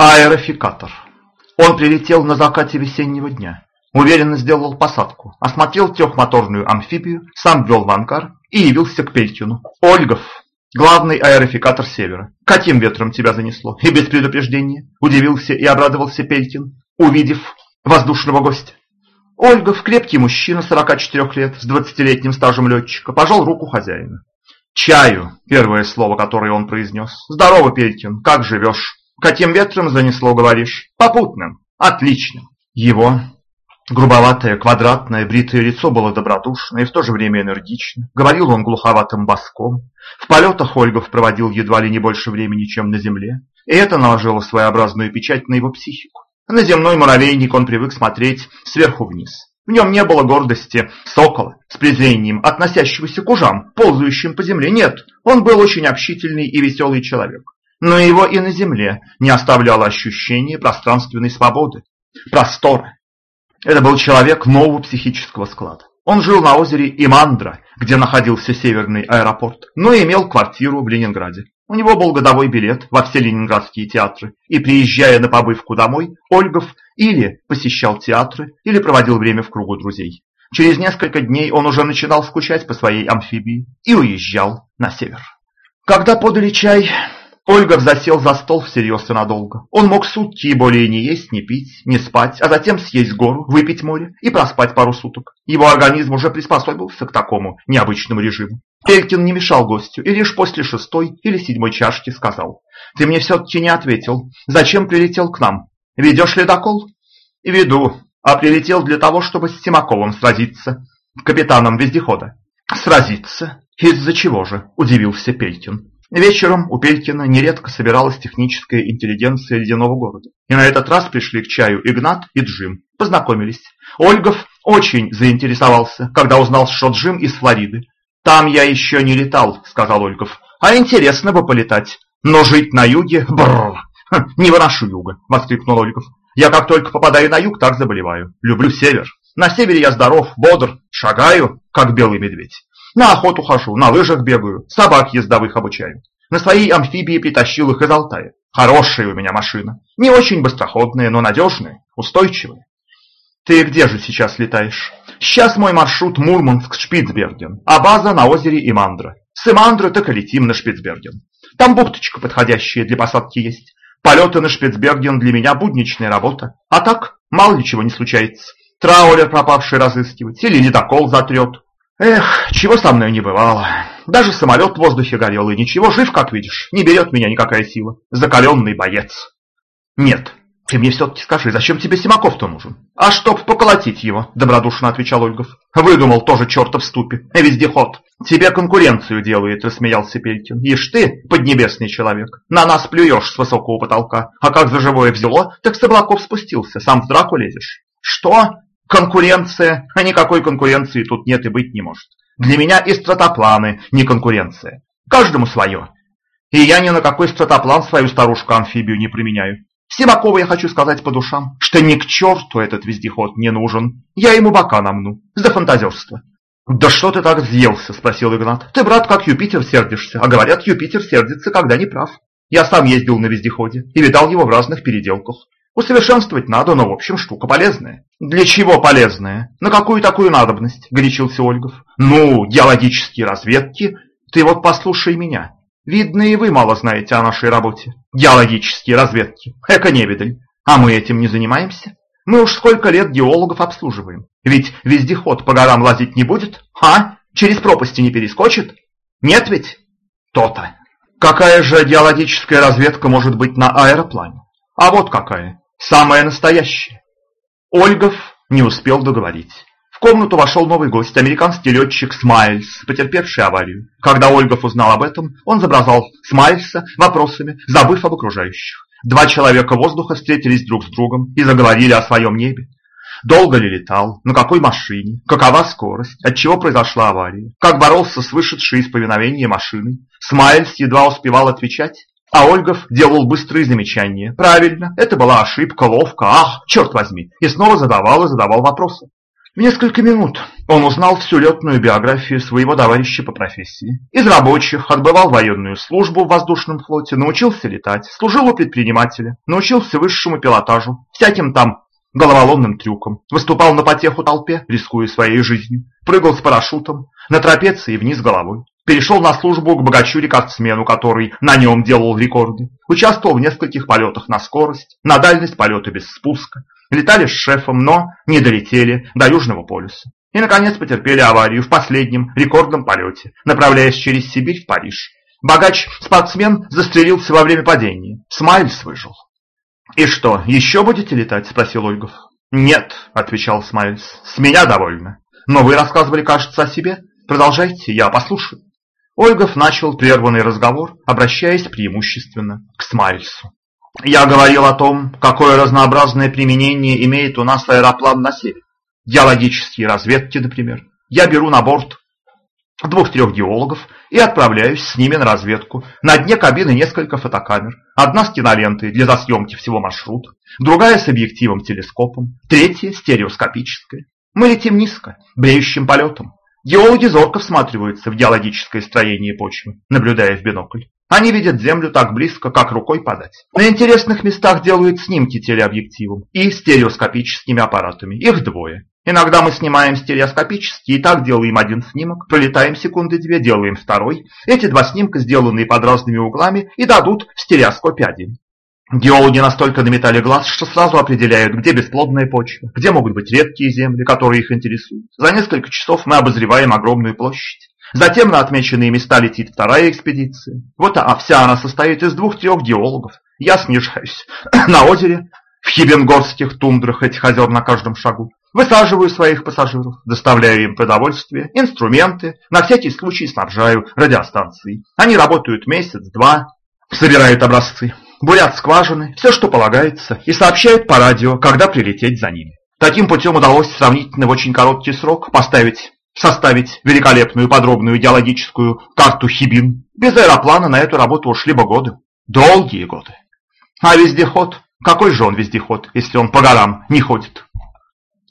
Аэрофикатор. Он прилетел на закате весеннего дня. Уверенно сделал посадку, осмотрел трехмоторную амфибию, сам ввел в ангар и явился к Пелькину. «Ольгов, главный аэрофикатор Севера. Каким ветром тебя занесло?» И без предупреждения удивился и обрадовался Пелькин, увидев воздушного гостя. Ольгов, крепкий мужчина, 44 лет, с 20-летним стажем летчика, пожал руку хозяина. «Чаю!» – первое слово, которое он произнес. «Здорово, Пелькин, как живешь?» Каким ветром занесло, говоришь? Попутным. Отлично. Его грубоватое, квадратное, бритое лицо было добродушно и в то же время энергично. Говорил он глуховатым боском. В полетах Ольгов проводил едва ли не больше времени, чем на земле. И это наложило своеобразную печать на его психику. На земной муравейник он привык смотреть сверху вниз. В нем не было гордости сокола с презрением, относящегося к ужам, ползающим по земле. Нет, он был очень общительный и веселый человек но его и на земле не оставляло ощущение пространственной свободы, простора. Это был человек нового психического склада. Он жил на озере Имандра, где находился северный аэропорт, но имел квартиру в Ленинграде. У него был годовой билет во все ленинградские театры, и приезжая на побывку домой, Ольгов или посещал театры, или проводил время в кругу друзей. Через несколько дней он уже начинал скучать по своей амфибии и уезжал на север. Когда подали чай, Ольга засел за стол всерьез и надолго. Он мог сутки более не есть, не пить, не спать, а затем съесть гору, выпить море и проспать пару суток. Его организм уже приспособился к такому необычному режиму. Элькин не мешал гостю и лишь после шестой или седьмой чашки сказал. «Ты мне все-таки не ответил. Зачем прилетел к нам? Ведешь ледокол?» «Веду, а прилетел для того, чтобы с Симаковым сразиться, капитаном вездехода». «Сразиться? Из-за чего же?» – удивился Пелькин. Вечером у Пелькина нередко собиралась техническая интеллигенция ледяного города. И на этот раз пришли к чаю Игнат и Джим. Познакомились. Ольгов очень заинтересовался, когда узнал, что Джим из Флориды. «Там я еще не летал», — сказал Ольгов. «А интересно бы полетать. Но жить на юге? Бррр! Хм, не выношу юга», — воскликнул Ольгов. «Я как только попадаю на юг, так заболеваю. Люблю север. На севере я здоров, бодр, шагаю, как белый медведь. На охоту хожу, на лыжах бегаю, собак ездовых обучаю. На своей амфибии притащил их из Алтая. Хорошая у меня машина. Не очень быстроходная, но надежная, устойчивая. Ты где же сейчас летаешь? Сейчас мой маршрут Мурманск-Шпицберген, а база на озере Имандра. С Имандры так и летим на Шпицберген. Там бухточка подходящая для посадки есть. Полеты на Шпицберген для меня будничная работа. А так, мало ли чего не случается. Траулер пропавший разыскивать или ледокол затрет. Эх, чего со мной не бывало. Даже самолет в воздухе горел, и ничего, жив, как видишь. Не берет меня никакая сила. Закаленный боец. Нет, ты мне все-таки скажи, зачем тебе Симаков-то нужен? А чтоб поколотить его, добродушно отвечал Ольгов. Выдумал тоже чертов ступе, вездеход. Тебе конкуренцию делает, рассмеялся Пелькин. Ишь ты, поднебесный человек, на нас плюешь с высокого потолка. А как за живое взяло, так с облаков спустился, сам в драку лезешь. Что? Конкуренция, а никакой конкуренции тут нет и быть не может. Для меня и стратопланы не конкуренция. Каждому свое. И я ни на какой стратоплан свою старушку-амфибию не применяю. Симакову я хочу сказать по душам, что ни к черту этот вездеход не нужен. Я ему бока намну. За фантазерство. «Да что ты так взъелся?» – спросил Игнат. «Ты, брат, как Юпитер сердишься, а говорят, Юпитер сердится, когда не прав. Я сам ездил на вездеходе и видал его в разных переделках. Усовершенствовать надо, но в общем штука полезная. Для чего полезная? На какую такую надобность? Горячился Ольгов. Ну, геологические разведки. Ты вот послушай меня. Видно, и вы мало знаете о нашей работе. Геологические разведки. Эко невидаль. А мы этим не занимаемся? Мы уж сколько лет геологов обслуживаем. Ведь вездеход по горам лазить не будет? А? Через пропасти не перескочит? Нет ведь? То-то. Какая же геологическая разведка может быть на аэроплане? А вот какая. Самое настоящее. Ольгов не успел договорить. В комнату вошел новый гость, американский летчик Смайльс, потерпевший аварию. Когда Ольгов узнал об этом, он забросал Смайльса вопросами, забыв об окружающих. Два человека воздуха встретились друг с другом и заговорили о своем небе. Долго ли летал, на какой машине, какова скорость, от чего произошла авария, как боролся с вышедшей из повиновения машиной. Смайльс едва успевал отвечать, а Ольгов делал быстрые замечания. Правильно, это была ошибка, ловко, ах, черт возьми. И снова задавал и задавал вопросы. В несколько минут он узнал всю летную биографию своего товарища по профессии. Из рабочих отбывал военную службу в воздушном флоте, научился летать, служил у предпринимателя, научился высшему пилотажу, всяким там головоломным трюком, выступал на потеху толпе, рискуя своей жизнью, прыгал с парашютом, на трапеции вниз головой, перешел на службу к богачу-рекордсмену, который на нем делал рекорды, участвовал в нескольких полетах на скорость, на дальность полета без спуска, Летали с шефом, но не долетели до Южного полюса. И, наконец, потерпели аварию в последнем рекордном полете, направляясь через Сибирь в Париж. Богач-спортсмен застрелился во время падения. Смайльс выжил. «И что, еще будете летать?» – спросил Ольгов. «Нет», – отвечал Смайльс, – «с меня довольно. Но вы рассказывали, кажется, о себе. Продолжайте, я послушаю». Ольгов начал прерванный разговор, обращаясь преимущественно к Смайльсу. Я говорил о том, какое разнообразное применение имеет у нас аэроплан на севере. Геологические разведки, например. Я беру на борт двух-трех геологов и отправляюсь с ними на разведку. На дне кабины несколько фотокамер. Одна с кинолентой для засъемки всего маршрута, другая с объективом-телескопом, третья стереоскопическая. Мы летим низко, бреющим полетом. Геологи зорко всматриваются в геологическое строение почвы, наблюдая в бинокль. Они видят Землю так близко, как рукой подать. На интересных местах делают снимки телеобъективом и стереоскопическими аппаратами. Их двое. Иногда мы снимаем стереоскопически и так делаем один снимок, пролетаем секунды две, делаем второй. Эти два снимка, сделанные под разными углами, и дадут в стереоскопе один. Геологи настолько наметали глаз, что сразу определяют, где бесплодная почва, где могут быть редкие земли, которые их интересуют. За несколько часов мы обозреваем огромную площадь. Затем на отмеченные места летит вторая экспедиция. Вот а вся она состоит из двух-трех геологов. Я снижаюсь на озере, в хибенгорских тундрах этих озер на каждом шагу. Высаживаю своих пассажиров, доставляю им продовольствие, инструменты, на всякий случай снабжаю радиостанции. Они работают месяц-два, собирают образцы, бурят скважины, все, что полагается, и сообщают по радио, когда прилететь за ними. Таким путем удалось сравнительно в очень короткий срок поставить составить великолепную подробную геологическую карту Хибин. Без аэроплана на эту работу ушли бы годы. Долгие годы. А вездеход? Какой же он вездеход, если он по горам не ходит?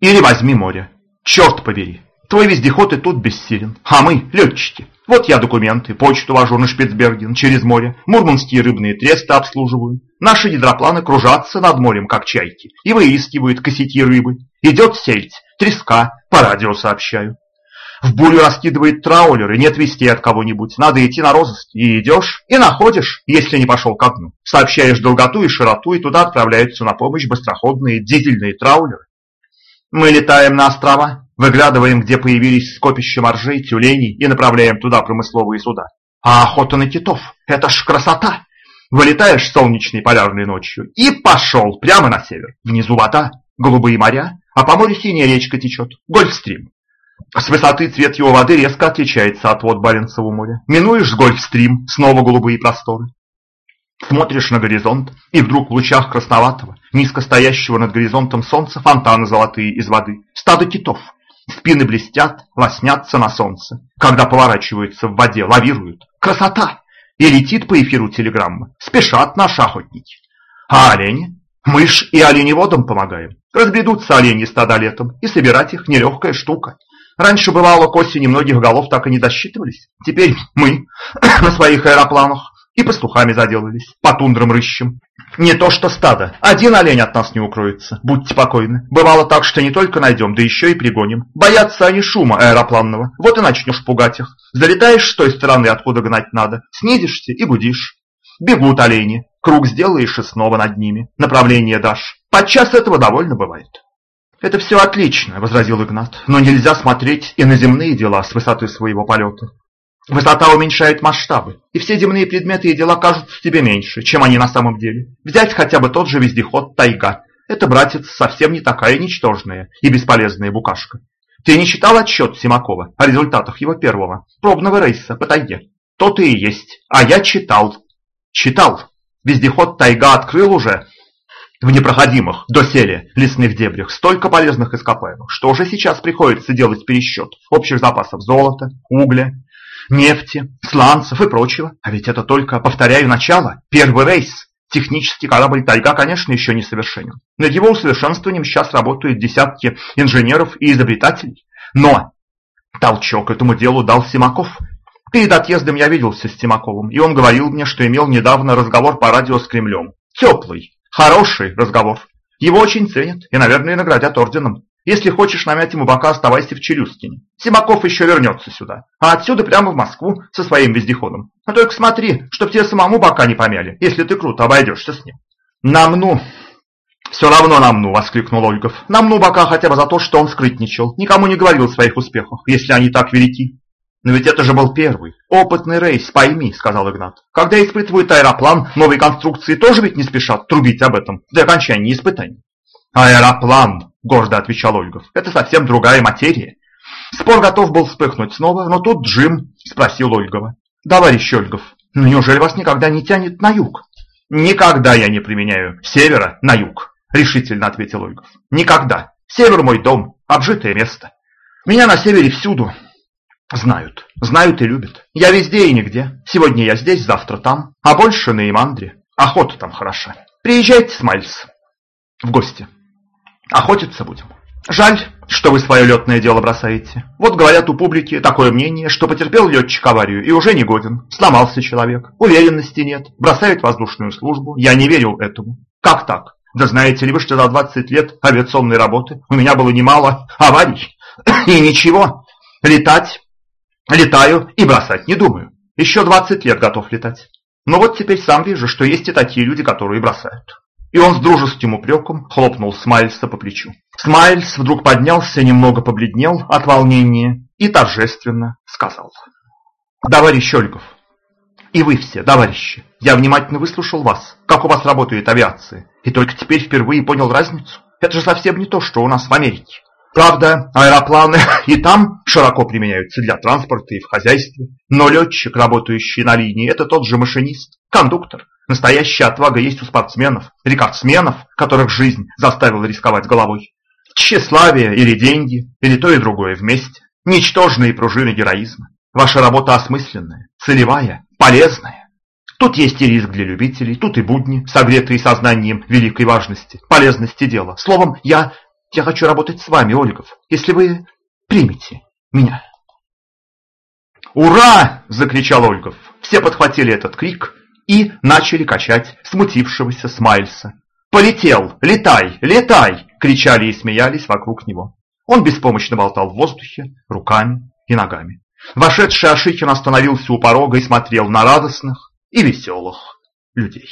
Или возьми море. Черт побери. Твой вездеход и тут бессилен. А мы, летчики. Вот я документы, почту вожу на Шпицберген через море, мурманские рыбные тресты обслуживаю. Наши гидропланы кружатся над морем, как чайки, и выискивают косяки рыбы. Идет сельдь, треска, по радио сообщаю. В бурю раскидывает траулер, и нет вести от кого-нибудь. Надо идти на розыск. И идешь, и находишь, если не пошел ко дну. Сообщаешь долготу и широту, и туда отправляются на помощь быстроходные дизельные траулеры. Мы летаем на острова, выглядываем, где появились скопища моржей, тюленей, и направляем туда промысловые суда. А охота на китов – это ж красота! Вылетаешь солнечной полярной ночью и пошел прямо на север. Внизу вода, голубые моря, а по морю синяя речка течет, Гольфстрим. С высоты цвет его воды резко отличается от вод Баренцева моря. Минуешь Гольфстрим, снова голубые просторы. Смотришь на горизонт, и вдруг в лучах красноватого, низко стоящего над горизонтом солнца, фонтаны золотые из воды. Стадо китов. Спины блестят, лоснятся на солнце. Когда поворачиваются в воде, лавируют. Красота! И летит по эфиру телеграмма. Спешат наши охотники. А олени? Мы ж и оленеводам помогаем. Разбредутся олени стада летом, и собирать их нелегкая штука. Раньше бывало к осени многих голов так и не досчитывались. Теперь мы на своих аэропланах и пастухами заделались, по тундрам рыщем. Не то что стадо, один олень от нас не укроется, будьте покойны. Бывало так, что не только найдем, да еще и пригоним. Боятся они шума аэропланного, вот и начнешь пугать их. Залетаешь с той стороны, откуда гнать надо, снизишься и будишь. Бегут олени, круг сделаешь и снова над ними, направление дашь. Подчас этого довольно бывает. «Это все отлично», — возразил Игнат, «но нельзя смотреть и на земные дела с высоты своего полета. Высота уменьшает масштабы, и все земные предметы и дела кажутся тебе меньше, чем они на самом деле. Взять хотя бы тот же вездеход «Тайга». Это, братец, совсем не такая ничтожная и бесполезная букашка. Ты не читал отчет Симакова о результатах его первого пробного рейса по тайге? То-то и есть. А я читал. Читал. Вездеход «Тайга» открыл уже в непроходимых доселе лесных дебрях столько полезных ископаемых, что уже сейчас приходится делать пересчет общих запасов золота, угля, нефти, сланцев и прочего. А ведь это только, повторяю, начало, первый рейс. Технический корабль «Тайга», конечно, еще не совершенен. Над его усовершенствованием сейчас работают десятки инженеров и изобретателей. Но толчок этому делу дал Симаков. Перед отъездом я виделся с Симаковым, и он говорил мне, что имел недавно разговор по радио с Кремлем. Теплый, хороший разговор. Его очень ценят и, наверное, наградят орденом. Если хочешь намять ему бока, оставайся в Челюскине. Симаков еще вернется сюда, а отсюда прямо в Москву со своим вездеходом. А только смотри, чтоб тебе самому бока не помяли, если ты круто обойдешься с ним. Намну. Все равно намну, воскликнул Ольгов. Намну бока хотя бы за то, что он скрытничал, никому не говорил о своих успехах, если они так велики. «Но ведь это же был первый, опытный рейс, пойми», — сказал Игнат. «Когда испытывают аэроплан, новые конструкции тоже ведь не спешат трубить об этом до окончания испытаний». «Аэроплан», — гордо отвечал Ольгов, — «это совсем другая материя». Спор готов был вспыхнуть снова, но тут Джим спросил Ольгова. «Товарищ Ольгов, ну неужели вас никогда не тянет на юг?» «Никогда я не применяю севера на юг», — решительно ответил Ольгов. «Никогда. Север мой дом, обжитое место. Меня на севере всюду Знают, знают и любят. Я везде и нигде. Сегодня я здесь, завтра там, а больше на Имандре. Охота там хороша. Приезжайте, Смайльс, в гости. Охотиться будем. Жаль, что вы свое летное дело бросаете. Вот говорят у публики такое мнение, что потерпел летчик аварию и уже не годен. Сломался человек, уверенности нет, бросает воздушную службу. Я не верил этому. Как так? Да знаете ли вы, что за 20 лет авиационной работы у меня было немало аварий. И ничего, летать Летаю и бросать не думаю. Еще 20 лет готов летать. Но вот теперь сам вижу, что есть и такие люди, которые бросают. И он с дружеским упреком хлопнул Смайльса по плечу. Смайльс вдруг поднялся, немного побледнел от волнения и торжественно сказал. «Товарищ Ольгов, и вы все, товарищи, я внимательно выслушал вас, как у вас работает авиация, и только теперь впервые понял разницу. Это же совсем не то, что у нас в Америке. Правда, аэропланы и там широко применяются для транспорта и в хозяйстве, но летчик, работающий на линии, это тот же машинист, кондуктор. Настоящая отвага есть у спортсменов, рекордсменов, которых жизнь заставила рисковать головой. Тщеславие или деньги, или то и другое вместе. Ничтожные пружины героизма. Ваша работа осмысленная, целевая, полезная. Тут есть и риск для любителей, тут и будни, согретые сознанием великой важности, полезности дела. Словом, я я хочу работать с вами, Ольгов, если вы примете меня. «Ура!» – закричал Ольгов. Все подхватили этот крик и начали качать смутившегося Смайльса. «Полетел! Летай! Летай!» – кричали и смеялись вокруг него. Он беспомощно болтал в воздухе руками и ногами. Вошедший Ашихин остановился у порога и смотрел на радостных и веселых людей.